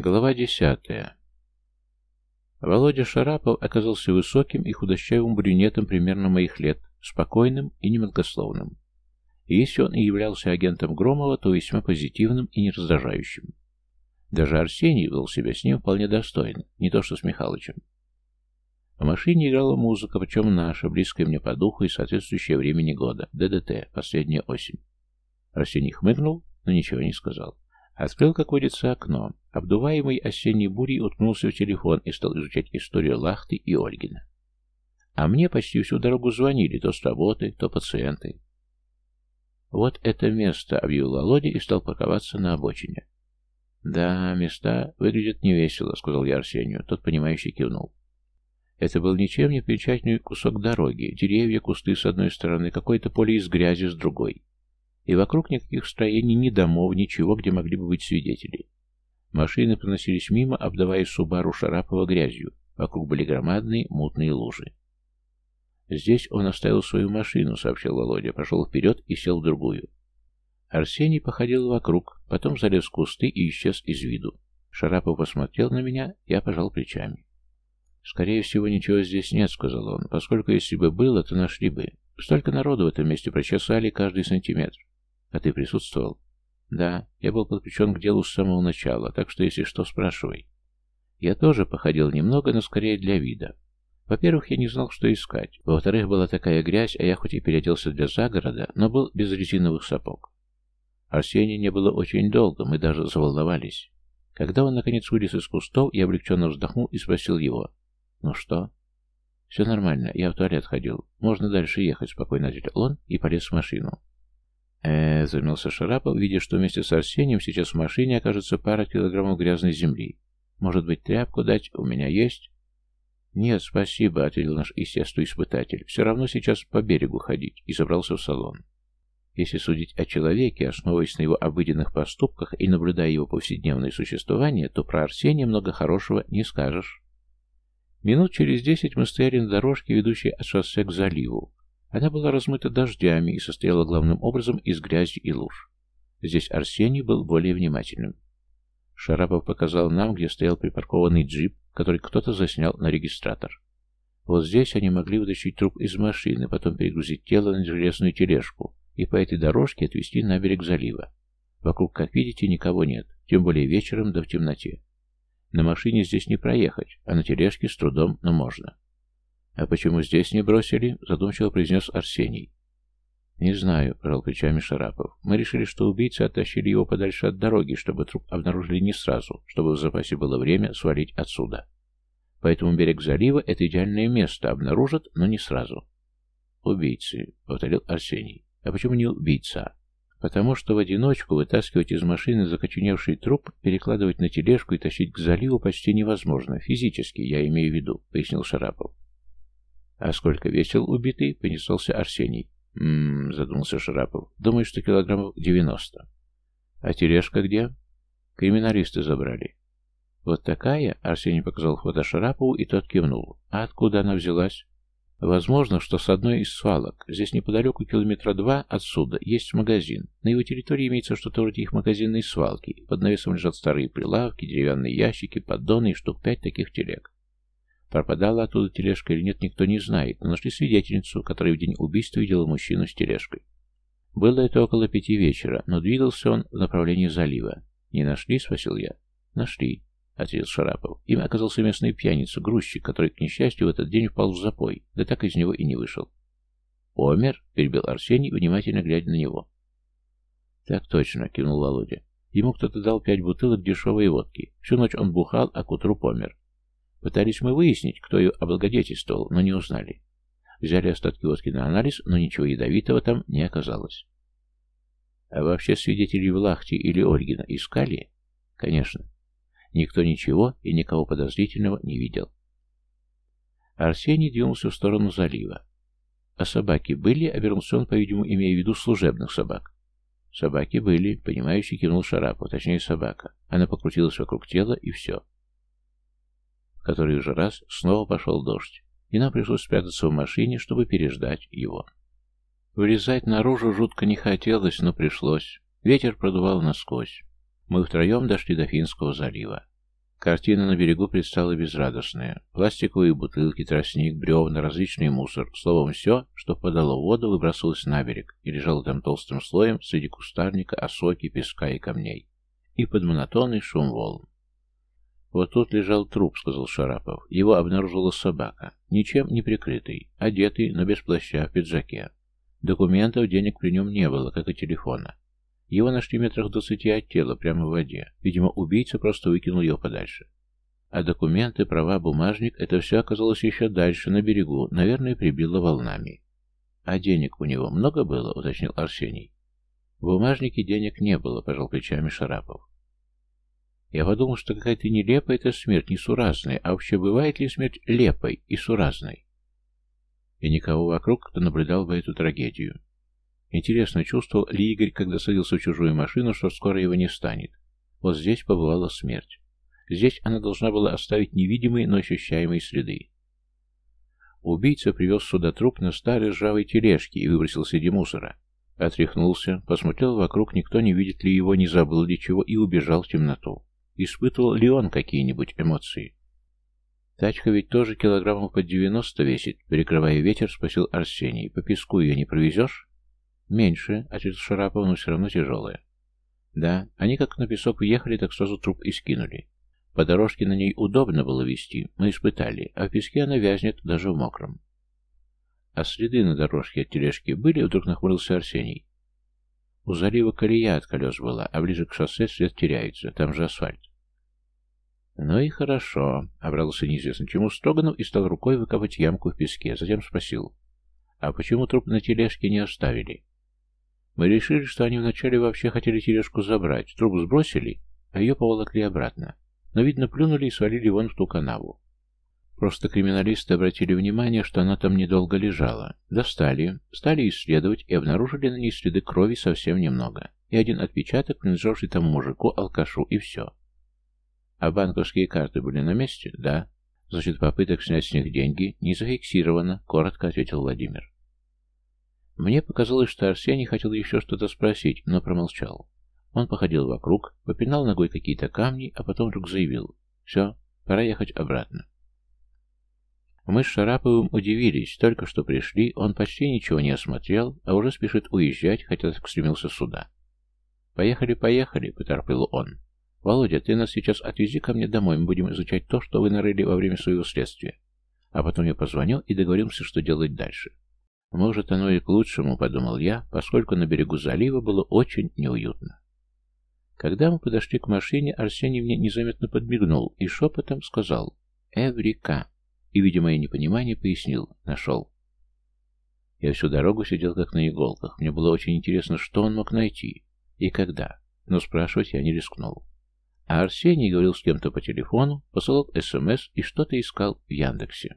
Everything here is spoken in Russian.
Глава десятая. Володя Шарапов оказался высоким и худощавым брюнетом примерно моих лет, спокойным и немногословным. И если он и являлся агентом Громова, то весьма позитивным и не раздражающим. Даже Арсений вел себя с ним вполне достойно, не то что с Михалычем. В машине играла музыка, причем наша, близкая мне по духу и соответствующая времени года, ДДТ, последняя осень. Арсений хмыкнул, но ничего не сказал. Открыл, как водится, окно. Обдуваемый осенней бурей уткнулся в телефон и стал изучать историю Лахты и Ольгина. А мне почти всю дорогу звонили, то с работы, то пациенты. «Вот это место», — объявил Володя и стал парковаться на обочине. «Да, места выглядят невесело», — сказал я Арсению. Тот, понимающий, кивнул. Это был ничем не примечательный кусок дороги. Деревья, кусты с одной стороны, какое-то поле из грязи с другой. И вокруг никаких строений, ни домов, ничего, где могли бы быть свидетели. Машины проносились мимо, обдавая Субару Шарапова грязью. Вокруг были громадные мутные лужи. «Здесь он оставил свою машину», — сообщил Володя, пошел вперед и сел в другую. Арсений походил вокруг, потом залез в кусты и исчез из виду. Шарапов посмотрел на меня, я пожал плечами. «Скорее всего, ничего здесь нет», — сказал он, — «поскольку если бы было, то нашли бы. Столько народу в этом месте прочесали каждый сантиметр. А ты присутствовал? Да, я был подключен к делу с самого начала, так что если что, спрашивай. Я тоже походил немного, но скорее для вида. Во-первых, я не знал, что искать. Во-вторых, была такая грязь, а я хоть и переоделся для загорода, но был без резиновых сапог. Арсения не было очень долго, мы даже заволновались. Когда он, наконец, вылез из кустов, я облегченно вздохнул и спросил его. «Ну что?» «Все нормально, я в туалет ходил. Можно дальше ехать», — спокойно ответил он и полез в машину э замялся Шарапов, видя, что вместе с Арсением сейчас в машине окажется пара килограммов грязной земли. «Может быть, тряпку дать? У меня есть?» «Нет, спасибо», — ответил наш естествоиспытатель. «Все равно сейчас по берегу ходить», и забрался в салон. Если судить о человеке, основываясь на его обыденных поступках и наблюдая его повседневное существование, то про Арсения много хорошего не скажешь. Минут через десять мы стояли на дорожке, ведущей от шоссе к заливу. Она была размыта дождями и состояла главным образом из грязи и луж. Здесь Арсений был более внимательным. Шарапов показал нам, где стоял припаркованный джип, который кто-то заснял на регистратор. Вот здесь они могли вытащить труп из машины, потом перегрузить тело на железную тележку и по этой дорожке отвезти на берег залива. Вокруг, как видите, никого нет, тем более вечером да в темноте. На машине здесь не проехать, а на тележке с трудом, но можно. «А почему здесь не бросили?» — задумчиво произнес Арсений. «Не знаю», — пожал плечами Шарапов. «Мы решили, что убийцы оттащили его подальше от дороги, чтобы труп обнаружили не сразу, чтобы в запасе было время свалить отсюда. Поэтому берег залива — это идеальное место, обнаружат, но не сразу». «Убийцы», — повторил Арсений. «А почему не убийца?» «Потому что в одиночку вытаскивать из машины закоченевший труп, перекладывать на тележку и тащить к заливу почти невозможно, физически, я имею в виду», — пояснил Шарапов. «А сколько весил убитый?» — понеслался Арсений. «М-м-м», задумался Шарапов. «Думаю, что килограммов девяносто». «А тележка где?» «Криминалисты забрали». «Вот такая?» — Арсений показал фото Шарапову, и тот кивнул. «А откуда она взялась?» «Возможно, что с одной из свалок. Здесь неподалеку километра два отсюда есть магазин. На его территории имеется что-то вроде их магазинной свалки. Под навесом лежат старые прилавки, деревянные ящики, поддоны и штук пять таких телег. Пропадала оттуда тележка или нет, никто не знает, но нашли свидетельницу, которая в день убийства видела мужчину с тележкой. Было это около пяти вечера, но двигался он в направлении залива. «Не нашли?» — спросил я. «Нашли», — ответил Шарапов. Им оказался местный пьяница, грузчик, который, к несчастью, в этот день впал в запой, да так из него и не вышел. «Омер?» — перебил Арсений, внимательно глядя на него. «Так точно», — кивнул Володя. Ему кто-то дал пять бутылок дешевой водки. Всю ночь он бухал, а к утру помер. Пытались мы выяснить, кто ее облагодетельствовал, но не узнали. Взяли остатки водки на анализ, но ничего ядовитого там не оказалось. А вообще свидетелей Влахти или Ольгина искали? Конечно. Никто ничего и никого подозрительного не видел. Арсений двинулся в сторону залива. А собаки были, обернулся он, по-видимому, имея в виду служебных собак. Собаки были, понимающий кивнул Шарапов, точнее собака. Она покрутилась вокруг тела, и все который уже раз снова пошел дождь, и нам пришлось спрятаться в машине, чтобы переждать его. Вылезать наружу жутко не хотелось, но пришлось. Ветер продувал насквозь. Мы втроем дошли до Финского залива. Картина на берегу предстала безрадостная. Пластиковые бутылки, тростник, бревна, различный мусор. Словом, все, что подало в воду, выбрасывалось на берег и лежало там толстым слоем среди кустарника, осоки, песка и камней. И под монотонный шум волн. «Вот тут лежал труп», — сказал Шарапов. Его обнаружила собака. Ничем не прикрытый, одетый, но без плаща, в пиджаке. Документов, денег при нем не было, как и телефона. Его нашли метрах двадцати от тела, прямо в воде. Видимо, убийца просто выкинул его подальше. А документы, права, бумажник — это все оказалось еще дальше, на берегу, наверное, прибило волнами. «А денег у него много было?» — уточнил Арсений. В бумажнике денег не было, пожал плечами Шарапов. Я подумал, что какая-то нелепая эта смерть, несуразная, а вообще бывает ли смерть лепой и суразной? И никого вокруг, кто наблюдал бы эту трагедию. Интересно, чувствовал ли Игорь, когда садился в чужую машину, что скоро его не станет? Вот здесь побывала смерть. Здесь она должна была оставить невидимые, но ощущаемые следы. Убийца привез сюда труп на старой ржавой тележке и выбросил среди мусора. Отряхнулся, посмотрел вокруг, никто не видит ли его, не забыл ли чего, и убежал в темноту. Испытывал ли он какие-нибудь эмоции? Тачка ведь тоже килограммов под девяносто весит, перекрывая ветер, спросил Арсений. По песку ее не провезешь? «Меньше», — ответил Шарапов, но все равно тяжелая. «Да, они как на песок въехали, так сразу труп и скинули. По дорожке на ней удобно было вести, мы испытали, а в песке она вязнет даже в мокром». «А следы на дорожке от тележки были?» — вдруг нахмурился Арсений. «У залива колея от колес была, а ближе к шоссе след теряется, там же асфальт». «Ну и хорошо», — обрадовался неизвестно чему Строганов и стал рукой выкопать ямку в песке. Затем спросил, «А почему труп на тележке не оставили?» Мы решили, что они вначале вообще хотели тележку забрать, труп сбросили, а ее поволокли обратно. Но, видно, плюнули и свалили вон в ту канаву. Просто криминалисты обратили внимание, что она там недолго лежала. Достали, стали исследовать и обнаружили на ней следы крови совсем немного. И один отпечаток, принадлежавший тому мужику, алкашу, и все. А банковские карты были на месте? Да. Значит, попыток снять с них деньги не зафиксировано, коротко ответил Владимир. Мне показалось, что Арсений хотел еще что-то спросить, но промолчал. Он походил вокруг, попинал ногой какие-то камни, а потом вдруг заявил. «Все, пора ехать обратно». Мы с Шараповым удивились. Только что пришли, он почти ничего не осмотрел, а уже спешит уезжать, хотя так стремился сюда. «Поехали, поехали», — поторпел он. «Володя, ты нас сейчас отвези ко мне домой, мы будем изучать то, что вы нарыли во время своего следствия». А потом я позвонил и договорился, что делать дальше. Может, оно и к лучшему, подумал я, поскольку на берегу залива было очень неуютно. Когда мы подошли к машине, Арсений мне незаметно подмигнул и шепотом сказал «Эврика!» и, видя мое непонимание, пояснил «Нашел». Я всю дорогу сидел как на иголках. Мне было очень интересно, что он мог найти и когда, но спрашивать я не рискнул. А Арсений говорил с кем-то по телефону, посылал СМС и что-то искал в Яндексе.